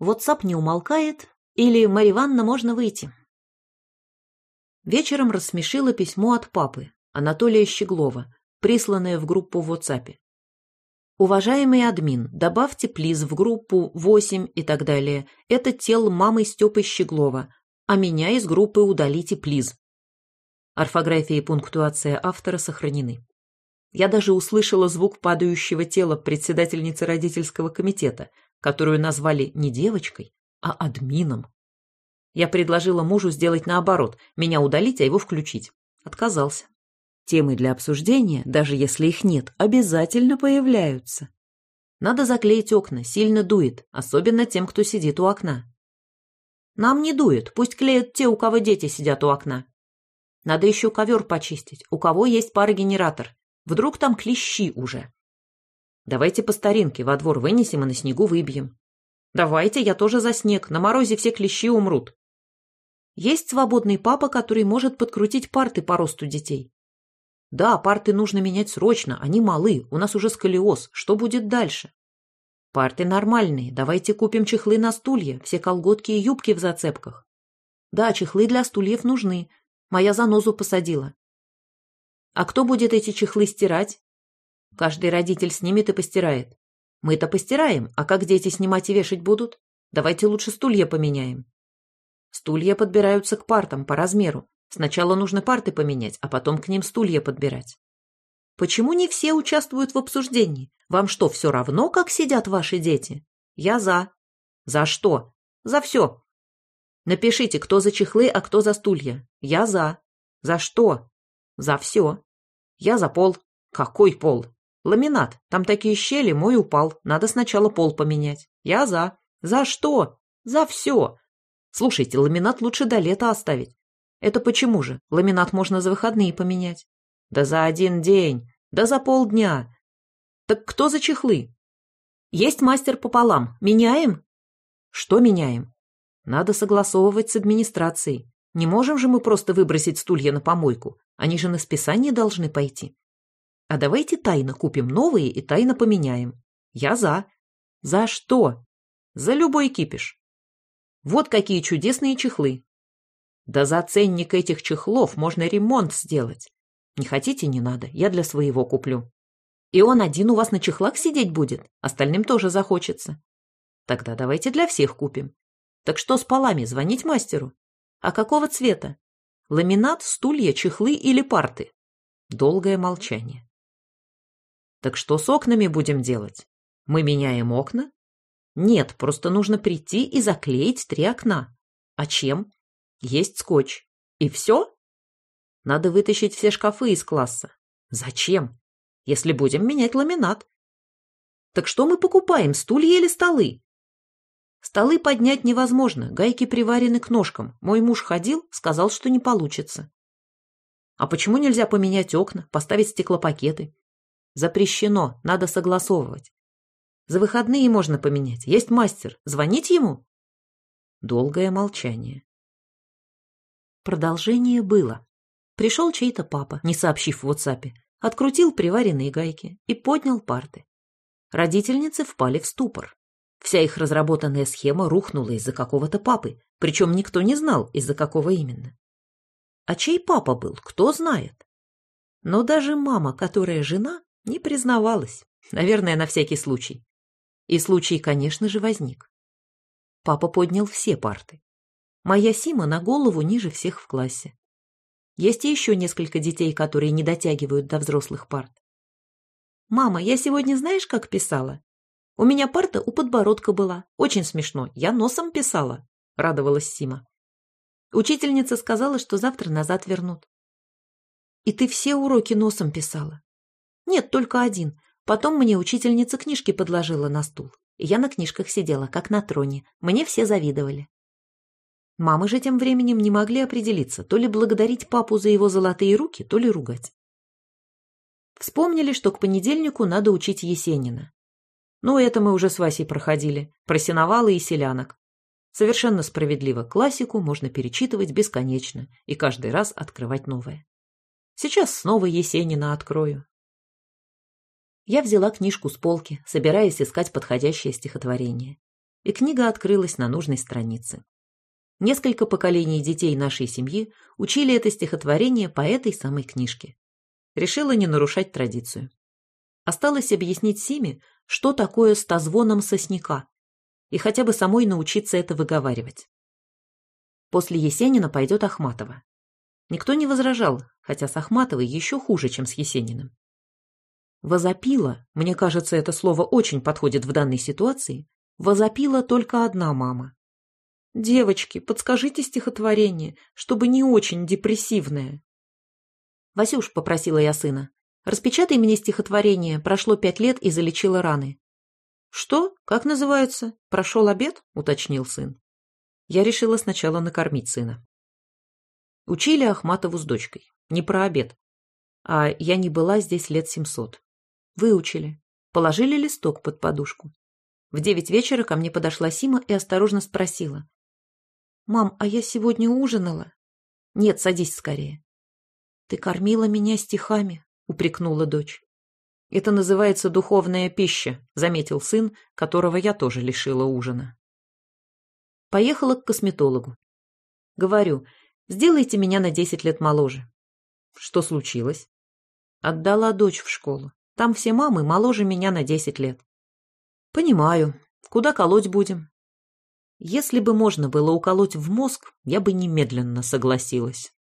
WhatsApp не умолкает, или Марья Ивановна можно выйти. Вечером рассмешило письмо от папы, Анатолия Щеглова, присланное в группу в WhatsApp. Уважаемый админ, добавьте плиз в группу 8 и так далее. Это тел мамы Степы Щеглова, а меня из группы удалите плиз. Орфография и пунктуация автора сохранены. Я даже услышала звук падающего тела председательницы родительского комитета, которую назвали не девочкой, а админом. Я предложила мужу сделать наоборот, меня удалить, а его включить. Отказался. Темы для обсуждения, даже если их нет, обязательно появляются. Надо заклеить окна, сильно дует, особенно тем, кто сидит у окна. Нам не дует, пусть клеят те, у кого дети сидят у окна. Надо еще ковер почистить, у кого есть парогенератор. Вдруг там клещи уже. Давайте по старинке во двор вынесем и на снегу выбьем. Давайте, я тоже за снег, на морозе все клещи умрут. Есть свободный папа, который может подкрутить парты по росту детей. Да, парты нужно менять срочно, они малы, у нас уже сколиоз. Что будет дальше? Парты нормальные, давайте купим чехлы на стулья, все колготки и юбки в зацепках. Да, чехлы для стульев нужны. Моя занозу посадила. А кто будет эти чехлы стирать? Каждый родитель снимет и постирает. мы это постираем, а как дети снимать и вешать будут? Давайте лучше стулья поменяем. Стулья подбираются к партам по размеру. Сначала нужно парты поменять, а потом к ним стулья подбирать. Почему не все участвуют в обсуждении? Вам что, все равно, как сидят ваши дети? Я за. За что? За все. Напишите, кто за чехлы, а кто за стулья. Я за. За что? За все. Я за пол. Какой пол? Ламинат. Там такие щели, мой упал. Надо сначала пол поменять. Я за. За что? За все. Слушайте, ламинат лучше до лета оставить. Это почему же? Ламинат можно за выходные поменять. Да за один день, да за полдня. Так кто за чехлы? Есть мастер пополам. Меняем? Что меняем? Надо согласовывать с администрацией. Не можем же мы просто выбросить стулья на помойку. Они же на списание должны пойти. А давайте тайно купим новые и тайно поменяем. Я за. За что? За любой кипиш. Вот какие чудесные чехлы. Да за ценник этих чехлов можно ремонт сделать. Не хотите, не надо, я для своего куплю. И он один у вас на чехлах сидеть будет, остальным тоже захочется. Тогда давайте для всех купим. Так что с полами, звонить мастеру? А какого цвета? Ламинат, стулья, чехлы или парты? Долгое молчание. Так что с окнами будем делать? Мы меняем окна? Нет, просто нужно прийти и заклеить три окна. А чем? Есть скотч. И все? Надо вытащить все шкафы из класса. Зачем? Если будем менять ламинат. Так что мы покупаем, стулья или столы? Столы поднять невозможно, гайки приварены к ножкам. Мой муж ходил, сказал, что не получится. А почему нельзя поменять окна, поставить стеклопакеты? Запрещено, надо согласовывать. За выходные можно поменять. Есть мастер. Звонить ему? Долгое молчание. Продолжение было. Пришел чей-то папа, не сообщив в WhatsApp, открутил приваренные гайки и поднял парты. Родительницы впали в ступор. Вся их разработанная схема рухнула из-за какого-то папы, причем никто не знал, из-за какого именно. А чей папа был, кто знает. Но даже мама, которая жена, не признавалась, наверное, на всякий случай. И случай, конечно же, возник. Папа поднял все парты. Моя Сима на голову ниже всех в классе. Есть и еще несколько детей, которые не дотягивают до взрослых парт. «Мама, я сегодня знаешь, как писала? У меня парта у подбородка была. Очень смешно. Я носом писала», — радовалась Сима. Учительница сказала, что завтра назад вернут. «И ты все уроки носом писала?» «Нет, только один. Потом мне учительница книжки подложила на стул. Я на книжках сидела, как на троне. Мне все завидовали. Мамы же тем временем не могли определиться, то ли благодарить папу за его золотые руки, то ли ругать. Вспомнили, что к понедельнику надо учить Есенина. Ну, это мы уже с Васей проходили, про и селянок. Совершенно справедливо, классику можно перечитывать бесконечно и каждый раз открывать новое. Сейчас снова Есенина открою. Я взяла книжку с полки, собираясь искать подходящее стихотворение. и книга открылась на нужной странице. Несколько поколений детей нашей семьи учили это стихотворение по этой самой книжке. Решила не нарушать традицию. Осталось объяснить Симе, что такое стозвоном сосняка, и хотя бы самой научиться это выговаривать. После Есенина пойдет Ахматова. Никто не возражал, хотя с Ахматовой еще хуже, чем с Есениным. Возопила, мне кажется, это слово очень подходит в данной ситуации, возопила только одна мама. «Девочки, подскажите стихотворение, чтобы не очень депрессивное». «Васюш», — попросила я сына, — «распечатай мне стихотворение, прошло пять лет и залечила раны». «Что? Как называется? Прошел обед?» — уточнил сын. Я решила сначала накормить сына. Учили Ахматову с дочкой. Не про обед. А я не была здесь лет семьсот. Выучили. Положили листок под подушку. В девять вечера ко мне подошла Сима и осторожно спросила. «Мам, а я сегодня ужинала?» «Нет, садись скорее». «Ты кормила меня стихами», — упрекнула дочь. «Это называется духовная пища», — заметил сын, которого я тоже лишила ужина. Поехала к косметологу. Говорю, сделайте меня на десять лет моложе. Что случилось? Отдала дочь в школу. Там все мамы моложе меня на десять лет. Понимаю. Куда колоть будем? Если бы можно было уколоть в мозг, я бы немедленно согласилась.